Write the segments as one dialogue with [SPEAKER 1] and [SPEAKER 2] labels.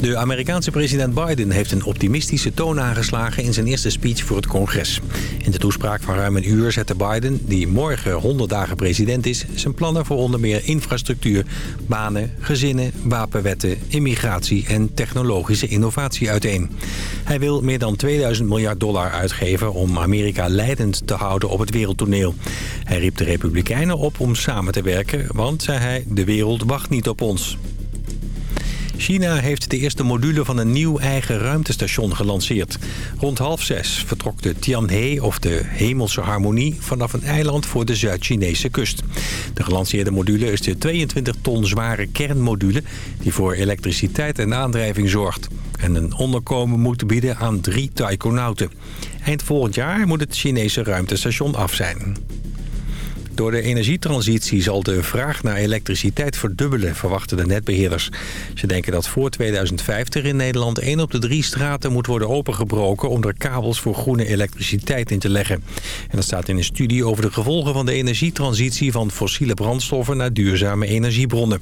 [SPEAKER 1] De Amerikaanse president Biden heeft een optimistische toon aangeslagen... in zijn eerste speech voor het congres. In de toespraak van ruim een uur zette Biden, die morgen 100 dagen president is... zijn plannen voor onder meer infrastructuur, banen, gezinnen, wapenwetten... immigratie en technologische innovatie uiteen. Hij wil meer dan 2000 miljard dollar uitgeven... om Amerika leidend te houden op het wereldtoneel. Hij riep de Republikeinen op om samen te werken... want, zei hij, de wereld wacht niet op ons. China heeft de eerste module van een nieuw eigen ruimtestation gelanceerd. Rond half zes vertrok de Tianhe, of de Hemelse Harmonie... vanaf een eiland voor de Zuid-Chinese kust. De gelanceerde module is de 22 ton zware kernmodule... die voor elektriciteit en aandrijving zorgt. En een onderkomen moet bieden aan drie taikonauten. Eind volgend jaar moet het Chinese ruimtestation af zijn. Door de energietransitie zal de vraag naar elektriciteit verdubbelen, verwachten de netbeheerders. Ze denken dat voor 2050 in Nederland één op de drie straten moet worden opengebroken om er kabels voor groene elektriciteit in te leggen. En dat staat in een studie over de gevolgen van de energietransitie van fossiele brandstoffen naar duurzame energiebronnen.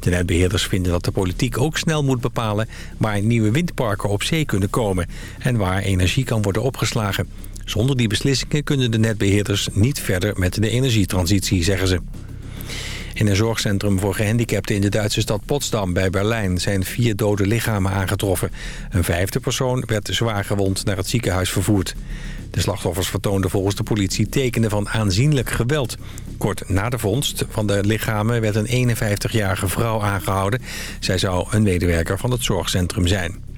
[SPEAKER 1] De netbeheerders vinden dat de politiek ook snel moet bepalen waar nieuwe windparken op zee kunnen komen en waar energie kan worden opgeslagen. Zonder die beslissingen kunnen de netbeheerders niet verder met de energietransitie, zeggen ze. In een zorgcentrum voor gehandicapten in de Duitse stad Potsdam bij Berlijn zijn vier dode lichamen aangetroffen. Een vijfde persoon werd zwaar gewond naar het ziekenhuis vervoerd. De slachtoffers vertoonden volgens de politie tekenen van aanzienlijk geweld. Kort na de vondst van de lichamen werd een 51-jarige vrouw aangehouden. Zij zou een medewerker van het zorgcentrum zijn.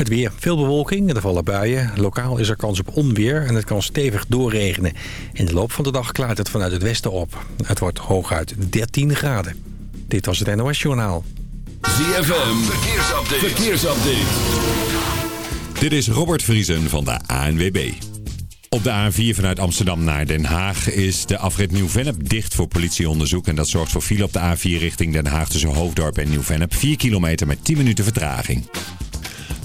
[SPEAKER 1] Het weer. Veel bewolking er vallen buien. Lokaal is er kans op onweer en het kan stevig doorregenen. In de loop van de dag klaart het vanuit het westen op. Het wordt hooguit 13 graden. Dit was het NOS Journaal.
[SPEAKER 2] ZFM. Verkeersupdate. Verkeersupdate.
[SPEAKER 3] Dit is Robert Vriesen van de ANWB. Op de A4 vanuit Amsterdam naar Den Haag is de afrit Nieuw-Vennep dicht voor politieonderzoek. En dat zorgt voor file op de A4 richting Den Haag tussen Hoofddorp en Nieuw-Vennep. 4 kilometer met 10 minuten vertraging.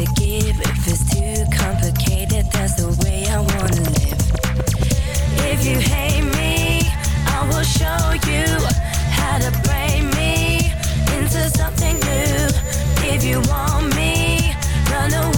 [SPEAKER 4] If it's too complicated, that's the way I wanna live. If you hate me, I will show you how to me into something new. If you want me, run away.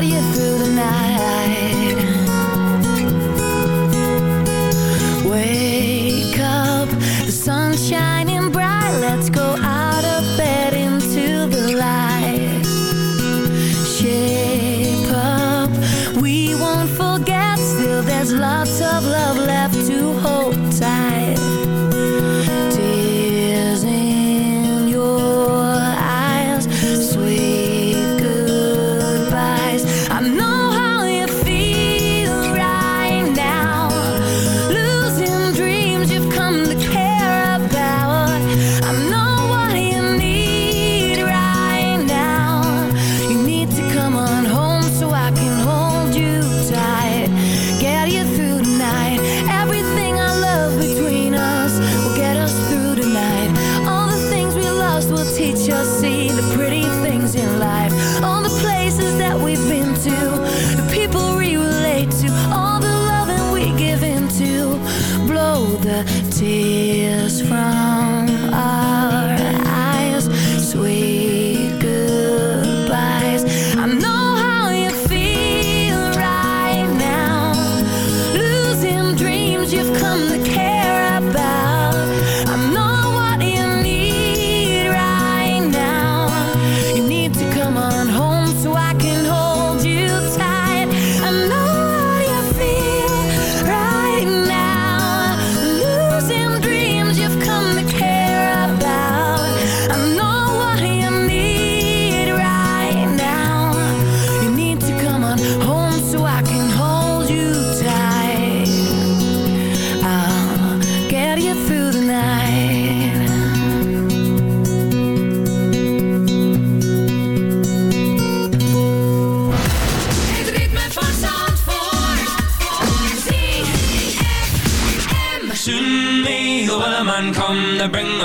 [SPEAKER 5] I'll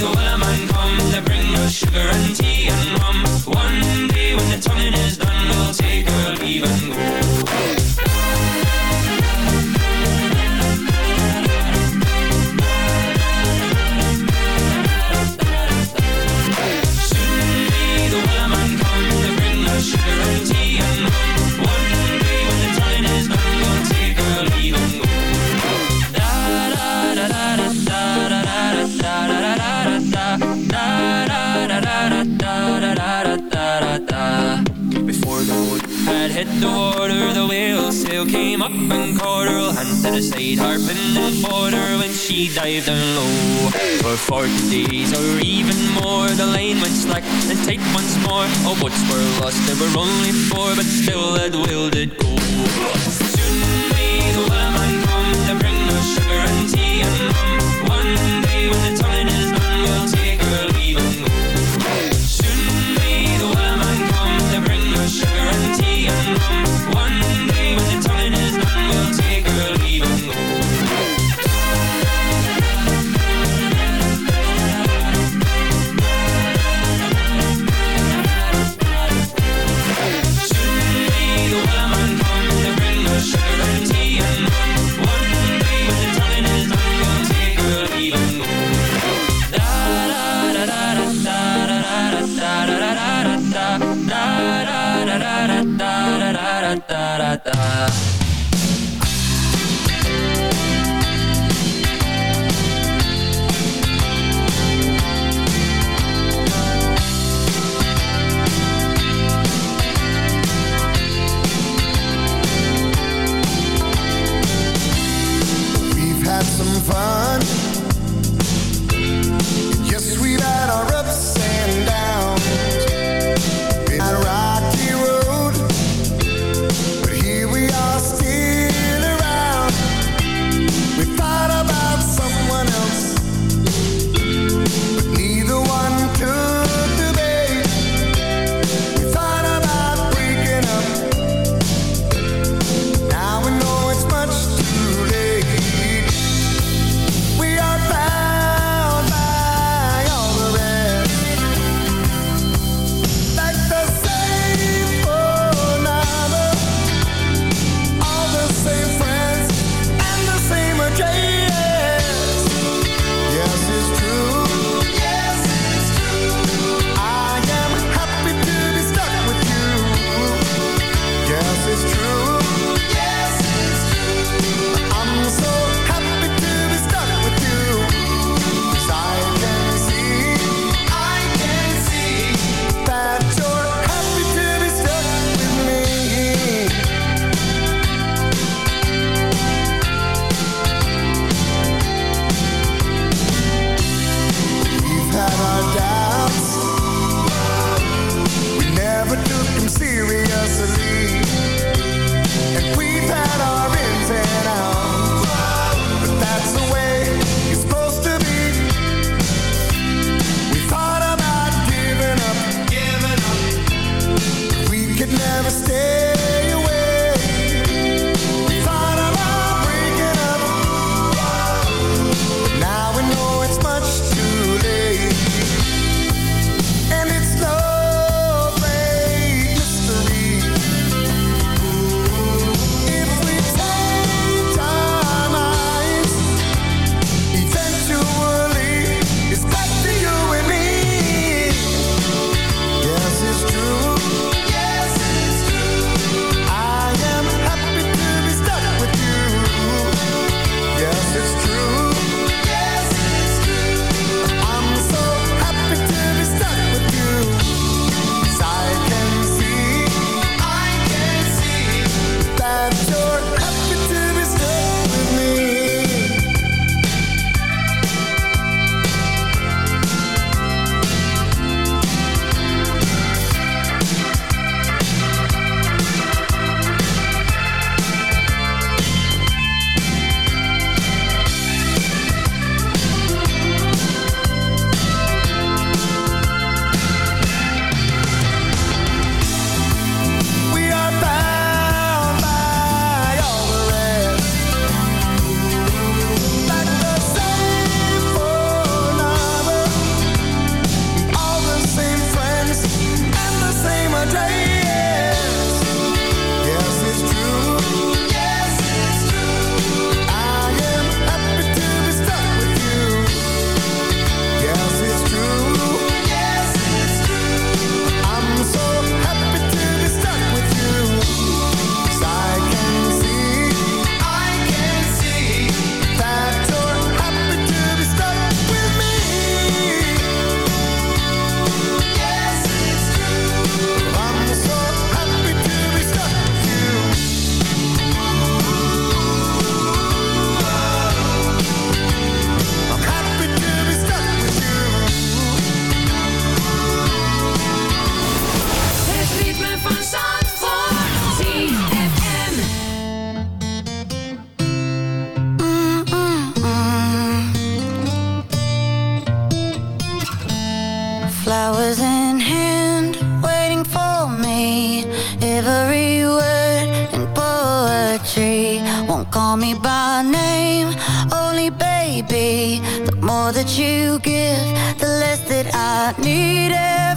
[SPEAKER 6] May the man come to bring us sugar and tea and rum. One day when the tonguing is done, we'll take our leave and go. Dived down low. For forty days or even more, the lane went slack and take once more. Oh, All what's were lost, there were only four, but still that will did go.
[SPEAKER 7] baby. The more that you give The less that I need it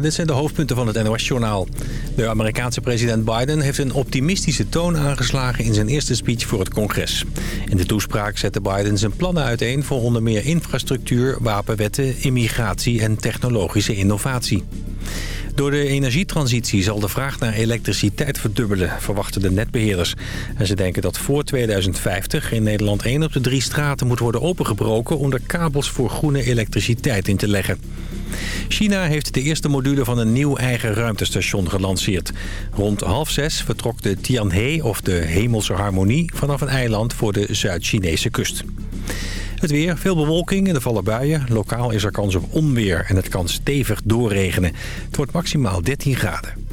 [SPEAKER 1] Dit zijn de hoofdpunten van het NOS-journaal. De Amerikaanse president Biden heeft een optimistische toon aangeslagen in zijn eerste speech voor het congres. In de toespraak zette Biden zijn plannen uiteen voor onder meer infrastructuur, wapenwetten, immigratie en technologische innovatie. Door de energietransitie zal de vraag naar elektriciteit verdubbelen, verwachten de netbeheerders. En ze denken dat voor 2050 in Nederland één op de drie straten moet worden opengebroken... om er kabels voor groene elektriciteit in te leggen. China heeft de eerste module van een nieuw eigen ruimtestation gelanceerd. Rond half zes vertrok de Tianhe, of de Hemelse Harmonie... vanaf een eiland voor de Zuid-Chinese kust. Het weer, veel bewolking en er vallen buien. Lokaal is er kans op onweer en het kan stevig doorregenen. Het wordt maximaal 13 graden.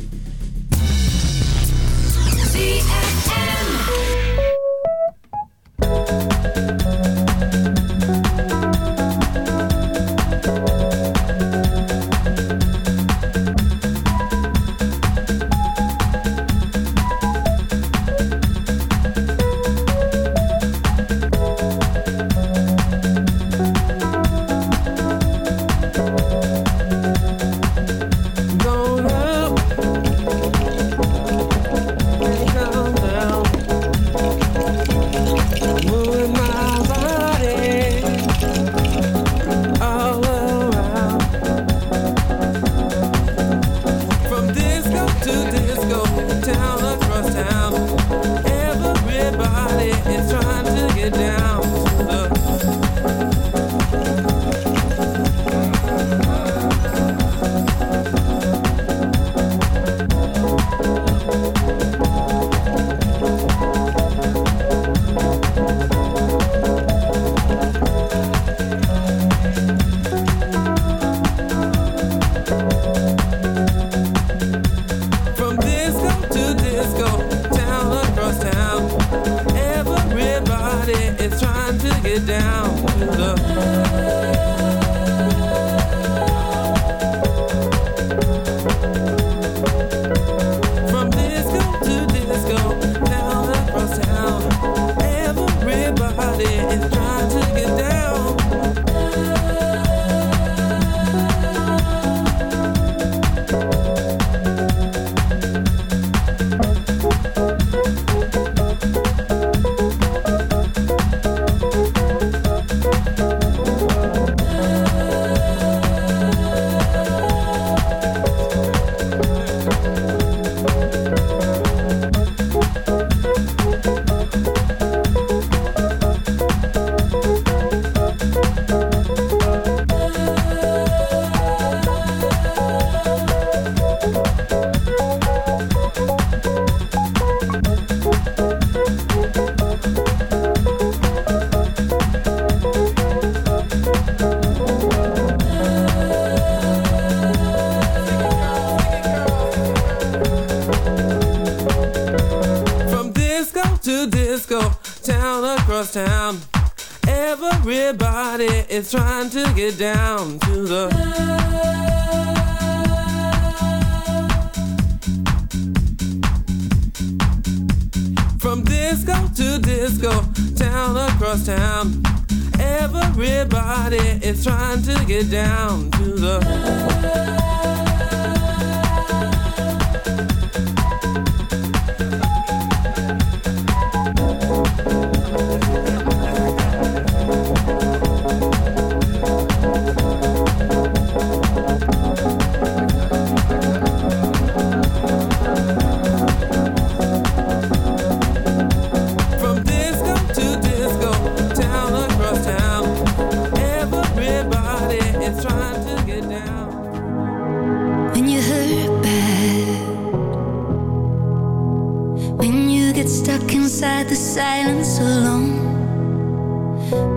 [SPEAKER 5] When you get stuck inside the silence alone.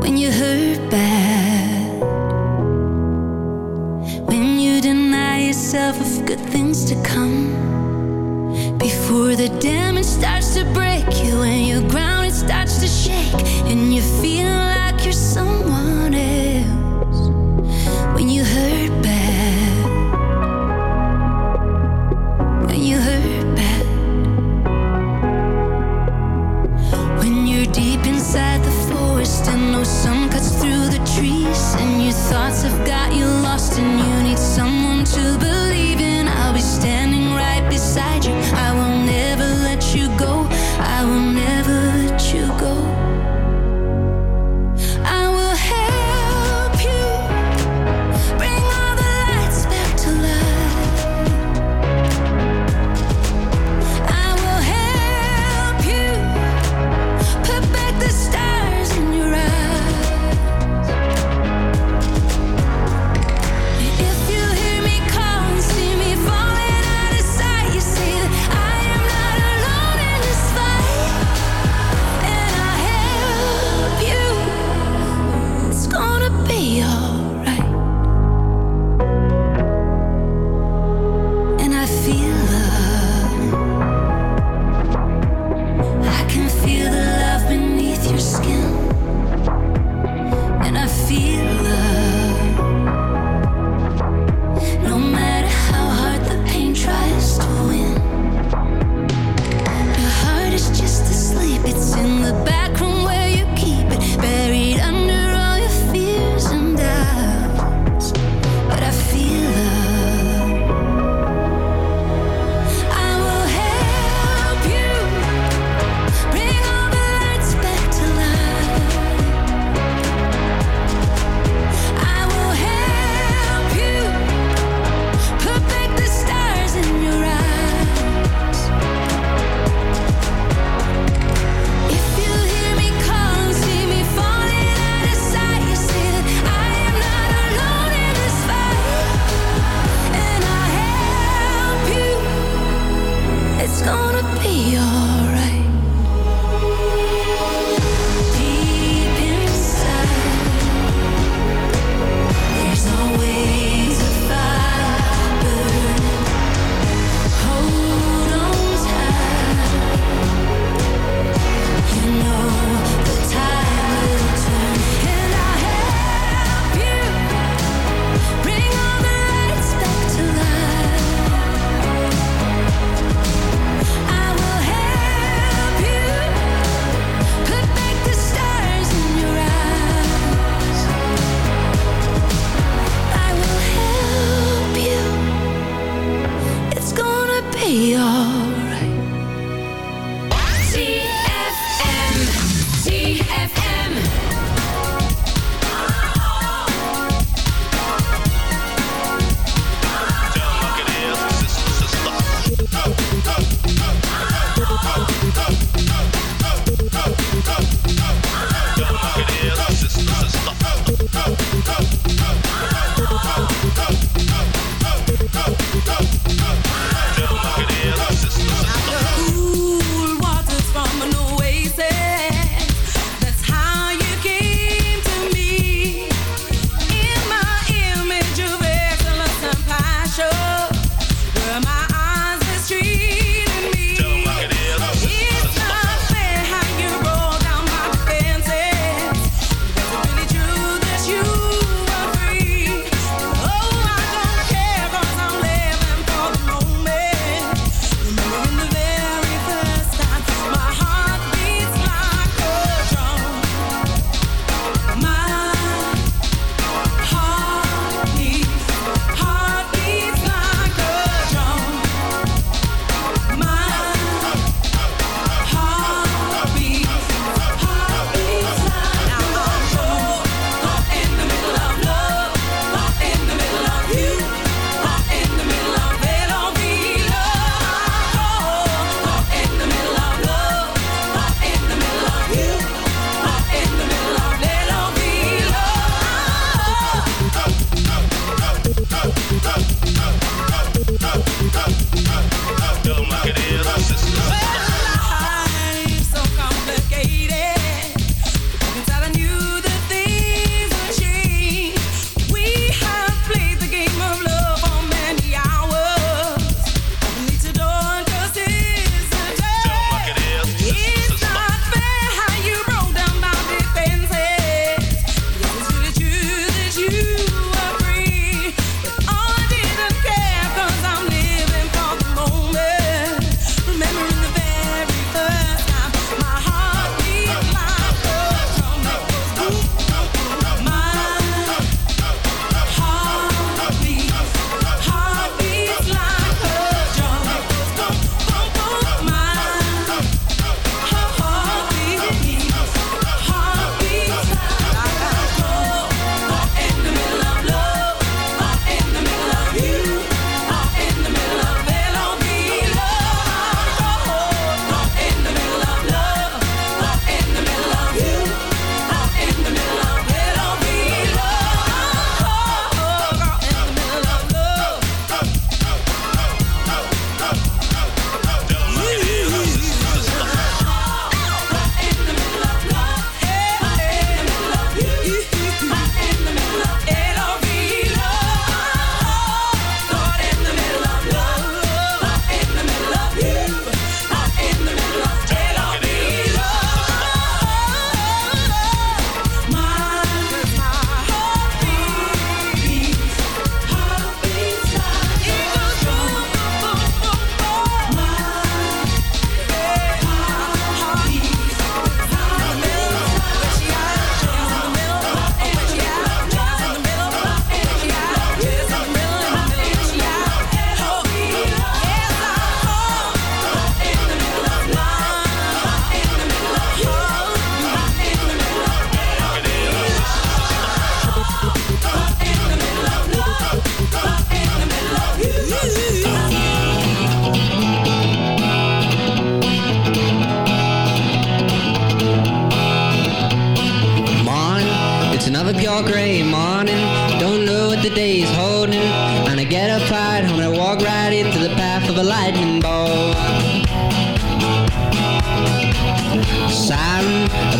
[SPEAKER 5] When you hurt bad. When you deny yourself of good things to come. Before the
[SPEAKER 8] damn